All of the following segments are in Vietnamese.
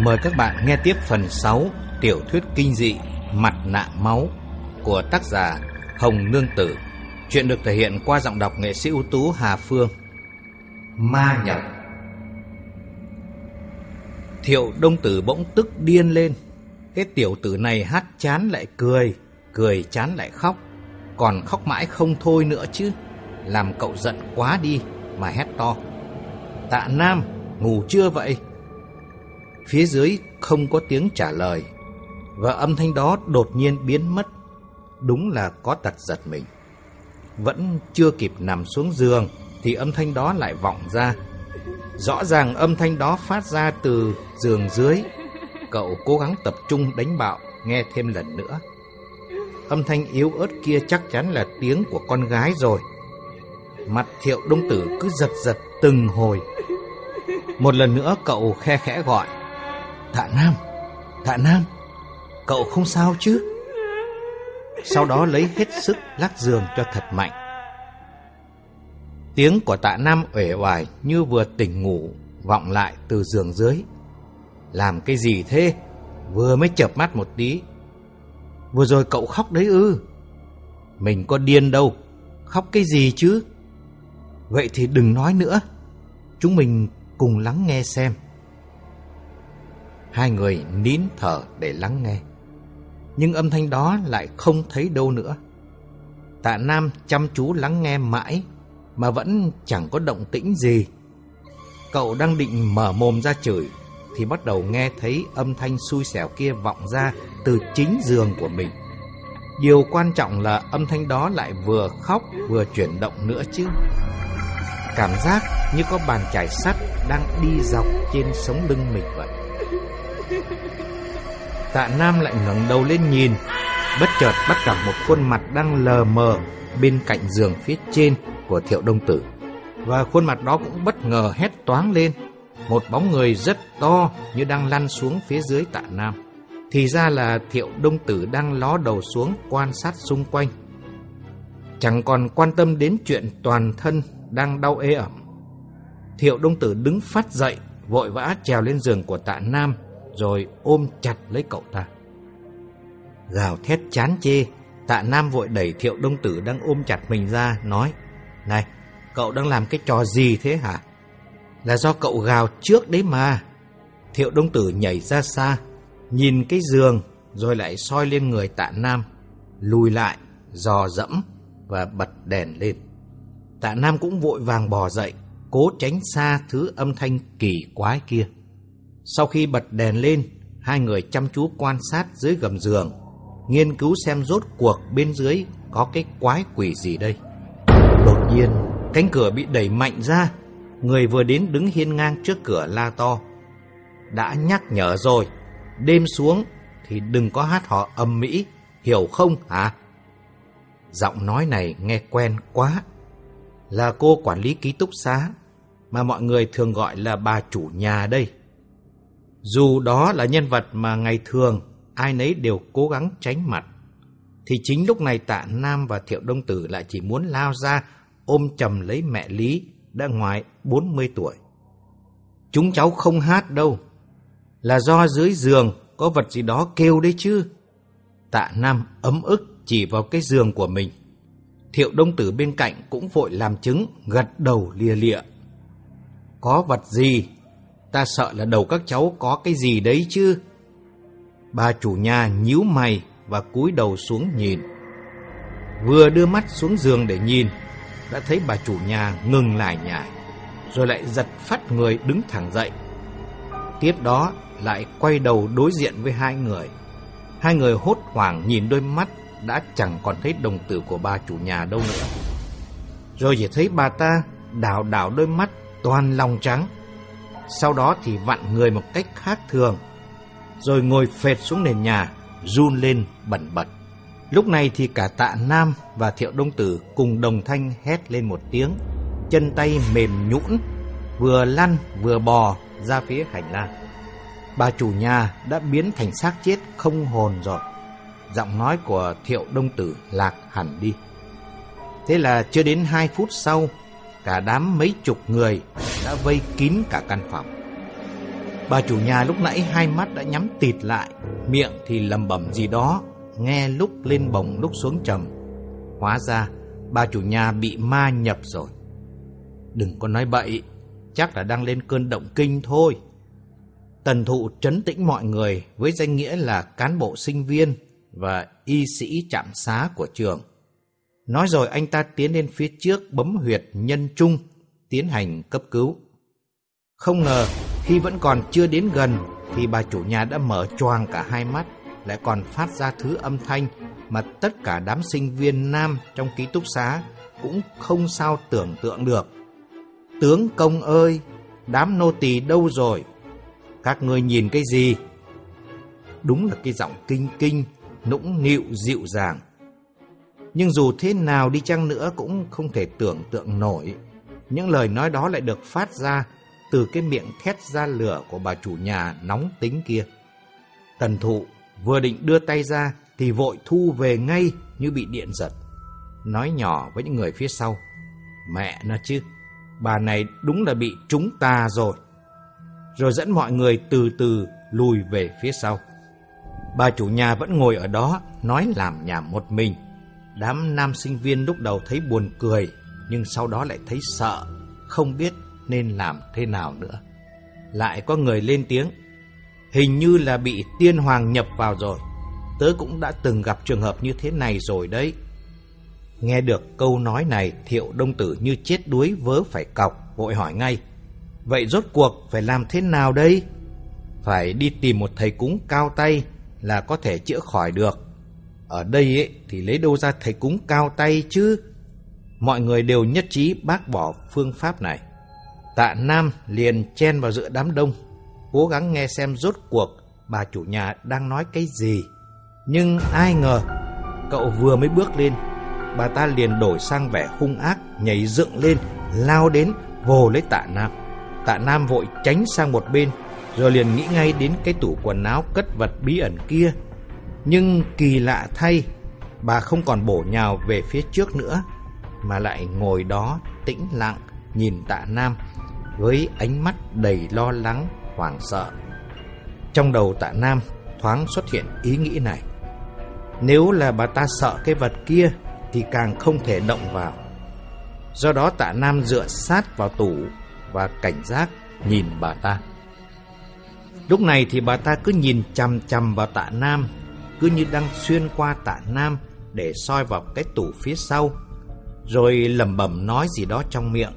Mời các bạn nghe tiếp phần 6 tiểu thuyết kinh dị Mặt nạ máu của tác giả Hồng Nương Tử. Chuyện được thể hiện qua giọng đọc nghệ sĩ ưu tú Hà Phương. Ma nhập Thiệu Đông Tử bỗng tức điên lên. Cái tiểu tử này hát chán lại cười, cười chán lại khóc. Còn khóc mãi không thôi nữa chứ. Làm cậu giận quá đi mà hét to. Tạ Nam, ngủ chưa vậy? Phía dưới không có tiếng trả lời Và âm thanh đó đột nhiên biến mất Đúng là có tật giật mình Vẫn chưa kịp nằm xuống giường Thì âm thanh đó lại vọng ra Rõ ràng âm thanh đó phát ra từ giường dưới Cậu cố gắng tập trung đánh bạo Nghe thêm lần nữa Âm thanh yếu ớt kia chắc chắn là tiếng của con gái rồi Mặt thiệu đông tử cứ giật giật từng hồi Một lần nữa cậu khe khẽ gọi Tạ Nam, Tạ Nam, cậu không sao chứ? Sau đó lấy hết sức lắc giường cho thật mạnh. Tiếng của tạ Nam uể oải như vừa tỉnh ngủ, vọng lại từ giường dưới. Làm cái gì thế? Vừa mới chợp mắt một tí. Vừa rồi cậu khóc đấy ư? Mình có điên đâu, khóc cái gì chứ? Vậy thì đừng nói nữa. Chúng mình cùng lắng nghe xem. Hai người nín thở để lắng nghe. Nhưng âm thanh đó lại không thấy đâu nữa. Tạ Nam chăm chú lắng nghe mãi mà vẫn chẳng có động tĩnh gì. Cậu đang định mở mồm ra chửi thì bắt đầu nghe thấy âm thanh xui xẻo kia vọng ra từ chính giường của mình. Điều quan trọng là âm thanh đó lại vừa khóc vừa chuyển động nữa chứ. Cảm giác như có bàn chải sắt đang đi dọc trên sống lưng mình vậy. Tạ Nam lại ngẩng đầu lên nhìn, bất chợt bắt gặp một khuôn mặt đang lờ mờ bên cạnh giường phía trên của Thiệu Đông Tử. Và khuôn mặt đó cũng bất ngờ hét toáng lên, một bóng người rất to như đang lăn xuống phía dưới Tạ Nam. Thì ra là Thiệu Đông Tử đang ló đầu xuống quan sát xung quanh. Chẳng còn quan tâm đến chuyện toàn thân đang đau ê ẩm. Thiệu Đông Tử đứng phát dậy, vội vã trèo lên giường của Tạ Nam rồi ôm chặt lấy cậu ta. Gào thét chán chê, tạ Nam vội đẩy thiệu đông tử đang ôm chặt mình ra, nói, Này, cậu đang làm cái trò gì thế hả? Là do cậu gào trước đấy mà. Thiệu đông tử nhảy ra xa, nhìn cái giường, rồi lại soi lên người tạ Nam, lùi lại, dò dẫm và bật đèn lên. Tạ Nam cũng vội vàng bò dậy, cố tránh xa thứ âm thanh kỳ quái kia. Sau khi bật đèn lên, hai người chăm chú quan sát dưới gầm giường, nghiên cứu xem rốt cuộc bên dưới có cái quái quỷ gì đây. Đột nhiên, cánh cửa bị đẩy mạnh ra, người vừa đến đứng hiên ngang trước cửa la to. Đã nhắc nhở rồi, đêm xuống thì đừng có hát họ âm mỹ, hiểu không hả? Giọng nói này nghe quen quá. Là cô quản lý ký túc xá, mà mọi người thường gọi là bà chủ nhà đây. Dù đó là nhân vật mà ngày thường ai nấy đều cố gắng tránh mặt, thì chính lúc này tạ Nam và Thiệu Đông Tử lại chỉ muốn lao ra ôm chầm lấy mẹ Lý đã ngoài 40 tuổi. Chúng cháu không hát đâu, là do dưới giường có vật gì đó kêu đấy chứ. Tạ Nam ấm ức chỉ vào cái giường của mình. Thiệu Đông Tử bên cạnh cũng vội làm chứng, gật đầu lìa lịa. Có vật gì Ta sợ là đầu các cháu có cái gì đấy chứ. Bà chủ nhà nhíu mày và cúi đầu xuống nhìn. Vừa đưa mắt xuống giường để nhìn, đã thấy bà chủ nhà ngừng lại nhảy, rồi lại giật phát người đứng thẳng dậy. Tiếp đó lại quay đầu đối diện với hai người. Hai người hốt hoảng nhìn đôi mắt đã chẳng còn thấy đồng tử của bà chủ nhà đâu nữa. Rồi chỉ thấy bà ta đảo đảo đôi mắt toàn lòng trắng sau đó thì vặn người một cách khác thường, rồi ngồi phệt xuống nền nhà, run lên bẩn bật. Lúc này thì cả tạ Nam và Thiệu Đông Tử cùng đồng thanh hét lên một tiếng, chân tay mềm nhũn, vừa lăn vừa bò ra phía hành lang. Bà chủ nhà đã biến thành xác chết không hồn rồi. Giọng nói của Thiệu Đông Tử lạc hẳn đi. Thế là chưa đến hai phút sau, cả đám mấy chục người đã vây kín cả căn phòng. Bà chủ nhà lúc nãy hai mắt đã nhắm tịt lại, miệng thì lầm bẩm gì đó, nghe lúc lên bồng lúc xuống trầm. Hóa ra, bà chủ nhà bị ma nhập rồi. Đừng có nói bậy, chắc là đang lên cơn động kinh thôi. Tần thụ trấn tĩnh mọi người với danh nghĩa là cán bộ sinh viên và y sĩ trạm xá của trường. Nói rồi anh ta tiến lên phía trước bấm huyệt nhân trung, tiến hành cấp cứu. Không ngờ, khi vẫn còn chưa đến gần, thì bà chủ nhà đã mở choàng cả hai mắt, lại còn phát ra thứ âm thanh mà tất cả đám sinh viên nam trong ký túc xá cũng không sao tưởng tượng được. Tướng công ơi, đám nô tỳ đâu rồi? Các ngươi nhìn cái gì? Đúng là cái giọng kinh kinh, nũng nịu dịu dàng. Nhưng dù thế nào đi chăng nữa cũng không thể tưởng tượng nổi. Những lời nói đó lại được phát ra từ cái miệng thét ra lửa của bà chủ nhà nóng tính kia. Tần thụ vừa định đưa tay ra thì vội thu về ngay như bị điện giật. Nói nhỏ với những người phía sau. Mẹ nó chứ, bà này đúng là bị trúng ta rồi. Rồi dẫn mọi người từ từ lùi về phía sau. Bà chủ nhà vẫn ngồi ở đó nói làm nhảm một mình. Đám nam sinh viên lúc đầu thấy buồn cười, nhưng sau đó lại thấy sợ, không biết nên làm thế nào nữa. Lại có người lên tiếng, hình như là bị tiên hoàng nhập vào rồi. Tớ cũng đã từng gặp trường hợp như thế này rồi đấy. Nghe được câu nói này, thiệu đông tử như chết đuối vớ phải cọc, vội hỏi ngay. Vậy rốt cuộc phải làm thế nào đây? Phải đi tìm một thầy cúng cao tay là có thể chữa khỏi được. Ở đây ấy, thì lấy đâu ra thầy cúng cao tay chứ? Mọi người đều nhất trí bác bỏ phương pháp này. Tạ Nam liền chen vào giữa đám đông, cố gắng nghe xem rốt cuộc bà chủ nhà đang nói cái gì. Nhưng ai ngờ, cậu vừa mới bước lên, bà ta liền đổi sang vẻ hung ác, nhảy dựng lên, lao đến, vồ lấy tạ Nam. Tạ Nam vội tránh sang một bên, rồi liền nghĩ ngay đến cái tủ quần áo cất vật bí ẩn kia. Nhưng kỳ lạ thay, bà không còn bổ nhào về phía trước nữa, mà lại ngồi đó tĩnh lặng nhìn tạ Nam với ánh mắt đầy lo lắng, hoảng sợ. Trong đầu tạ Nam thoáng xuất hiện ý nghĩ này. Nếu là bà ta sợ cái vật kia thì càng không thể động vào. Do đó tạ Nam dựa sát vào tủ và cảnh giác nhìn bà ta. Lúc này thì bà ta cứ nhìn chằm chằm vào tạ Nam, cứ như đang xuyên qua tạ Nam để soi vào cái tủ phía sau, rồi lẩm bẩm nói gì đó trong miệng.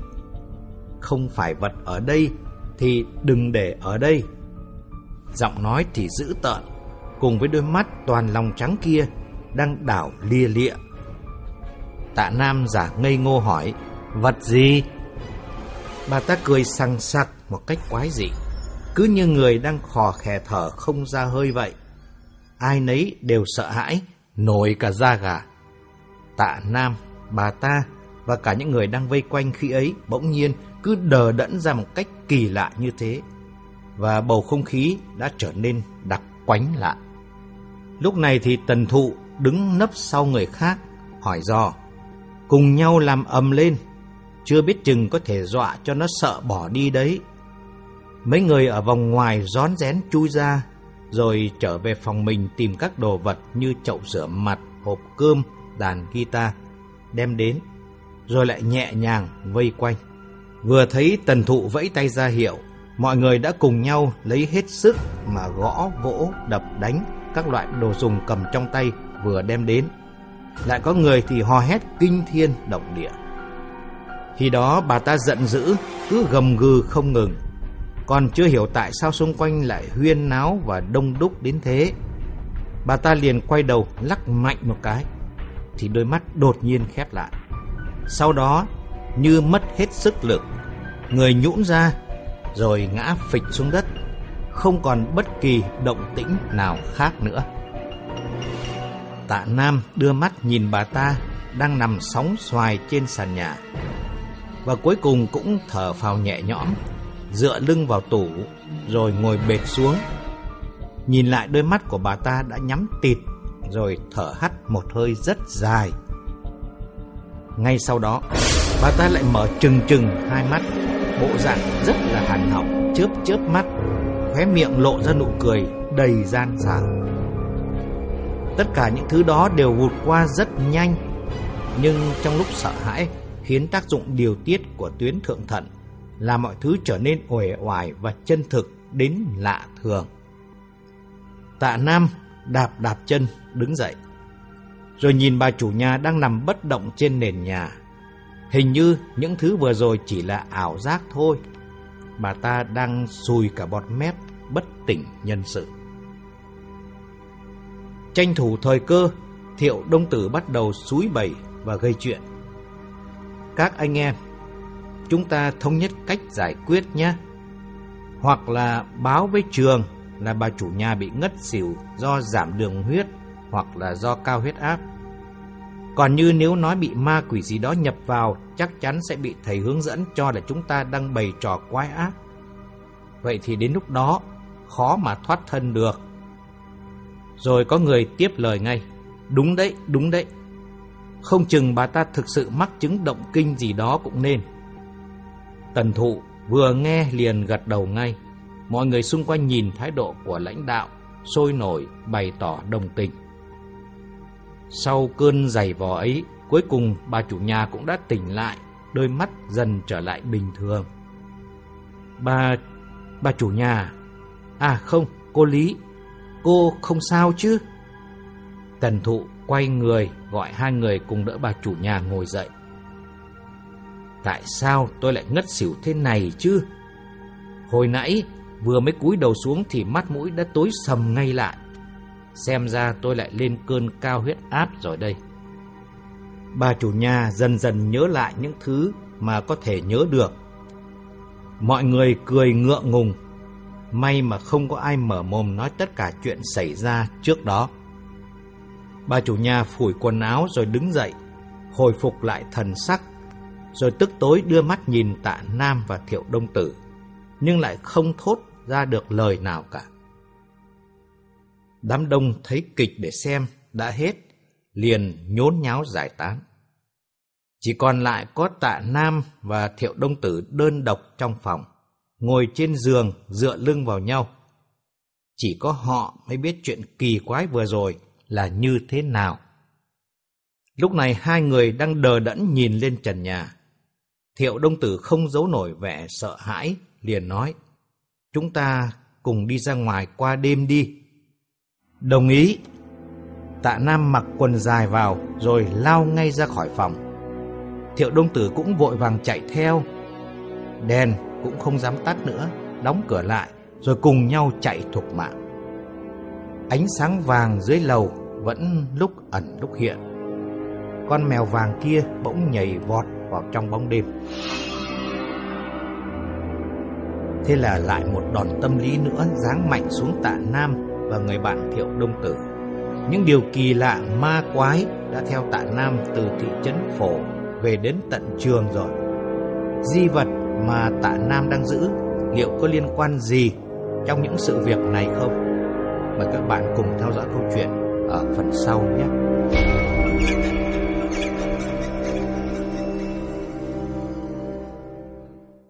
Không phải vật ở đây thì đừng để ở đây. Giọng nói thì dữ tợn, cùng với đôi mắt toàn lòng trắng kia đang đảo lia lịa. Tạ Nam giả ngây ngô hỏi, vật gì? Bà ta cười sằng sặc một cách quái dị, cứ như người đang khò khè thở không ra hơi vậy. Ai nấy đều sợ hãi, nổi cả da gà. Tạ Nam, bà ta và cả những người đang vây quanh khi ấy bỗng nhiên cứ đờ đẫn ra một cách kỳ lạ như thế. Và bầu không khí đã trở nên đặc quánh lạ. Lúc này thì tần thụ đứng nấp sau người khác, hỏi dò. Cùng nhau làm ầm lên, chưa biết chừng có thể dọa cho nó sợ bỏ đi đấy. Mấy người ở vòng ngoài rón rén chui ra, rồi trở về phòng mình tìm các đồ vật như chậu rửa mặt, hộp cơm, đàn guitar, đem đến, rồi lại nhẹ nhàng vây quanh. Vừa thấy tần thụ vẫy tay ra hiệu, mọi người đã cùng nhau lấy hết sức mà gõ, vỗ, đập, đánh các loại đồ dùng cầm trong tay vừa đem đến. Lại có người thì hò hét kinh thiên động địa. Khi đó bà ta giận dữ, cứ gầm gừ không ngừng. Còn chưa hiểu tại sao xung quanh lại huyên náo và đông đúc đến thế. Bà ta liền quay đầu lắc mạnh một cái, thì đôi mắt đột nhiên khép lại. Sau đó, như mất hết sức lực, người nhũn ra, rồi ngã phịch xuống đất, không còn bất kỳ động tĩnh nào khác nữa. Tạ Nam đưa mắt nhìn bà ta đang nằm sóng xoài trên sàn nhà và cuối cùng cũng thở phào nhẹ nhõm, dựa lưng vào tủ rồi ngồi bệt xuống. Nhìn lại đôi mắt của bà ta đã nhắm tịt rồi thở hắt một hơi rất dài. Ngay sau đó, bà ta lại mở trừng trừng hai mắt, bộ dạng rất là hàn học, chớp chớp mắt, khóe miệng lộ ra nụ cười đầy gian xảo. Tất cả những thứ đó đều vụt qua rất nhanh, nhưng trong lúc sợ hãi khiến tác dụng điều tiết của tuyến thượng thận làm mọi thứ trở nên uể oải và chân thực đến lạ thường. Tạ Nam đạp đạp chân đứng dậy, rồi nhìn bà chủ nhà đang nằm bất động trên nền nhà. Hình như những thứ vừa rồi chỉ là ảo giác thôi. Bà ta đang sùi cả bọt mép, bất tỉnh nhân sự. Tranh thủ thời cơ, Thiệu Đông Tử bắt đầu xúi bẩy và gây chuyện. Các anh em, chúng ta thống nhất cách giải quyết nhé. Hoặc là báo với trường là bà chủ nhà bị ngất xỉu do giảm đường huyết hoặc là do cao huyết áp. Còn như nếu nói bị ma quỷ gì đó nhập vào, chắc chắn sẽ bị thầy hướng dẫn cho là chúng ta đang bày trò quái ác. Vậy thì đến lúc đó, khó mà thoát thân được. Rồi có người tiếp lời ngay. Đúng đấy, đúng đấy. Không chừng bà ta thực sự mắc chứng động kinh gì đó cũng nên. Tần thụ vừa nghe liền gật đầu ngay. Mọi người xung quanh nhìn thái độ của lãnh đạo, sôi nổi, bày tỏ đồng tình. Sau cơn giày vò ấy, cuối cùng bà chủ nhà cũng đã tỉnh lại, đôi mắt dần trở lại bình thường. Bà... bà chủ nhà... À không, cô Lý, cô không sao chứ? Tần thụ quay người gọi hai người cùng đỡ bà chủ nhà ngồi dậy. Tại sao tôi lại ngất xỉu thế này chứ? Hồi nãy vừa mới cúi đầu xuống thì mắt mũi đã tối sầm ngay lại. Xem ra tôi lại lên cơn cao huyết áp rồi đây. Bà chủ nhà dần dần nhớ lại những thứ mà có thể nhớ được. Mọi người cười ngượng ngùng. May mà không có ai mở mồm nói tất cả chuyện xảy ra trước đó. Bà chủ nhà phủi quần áo rồi đứng dậy, hồi phục lại thần sắc, rồi tức tối đưa mắt nhìn tạ Nam và Thiệu Đông Tử, nhưng lại không thốt ra được lời nào cả. Đám đông thấy kịch để xem đã hết, liền nhốn nháo giải tán. Chỉ còn lại có tạ Nam và Thiệu Đông Tử đơn độc trong phòng, ngồi trên giường dựa lưng vào nhau. Chỉ có họ mới biết chuyện kỳ quái vừa rồi là như thế nào. Lúc này hai người đang đờ đẫn nhìn lên trần nhà. Thiệu Đông Tử không giấu nổi vẻ sợ hãi, liền nói, chúng ta cùng đi ra ngoài qua đêm đi. Đồng ý. Tạ Nam mặc quần dài vào rồi lao ngay ra khỏi phòng. Thiệu Đông Tử cũng vội vàng chạy theo. Đèn cũng không dám tắt nữa, đóng cửa lại rồi cùng nhau chạy thục mạng. Ánh sáng vàng dưới lầu vẫn lúc ẩn lúc hiện. Con mèo vàng kia bỗng nhảy vọt vào trong bóng đêm. Thế là lại một đòn tâm lý nữa giáng mạnh xuống tạ Nam và người bạn Thiệu Đông Tử. Những điều kỳ lạ, ma quái đã theo tạ Nam từ thị trấn phổ về đến tận trường rồi. Di vật mà tạ Nam đang giữ, liệu có liên quan gì trong những sự việc này không? Mời các bạn cùng theo dõi câu chuyện ở phần sau nhé.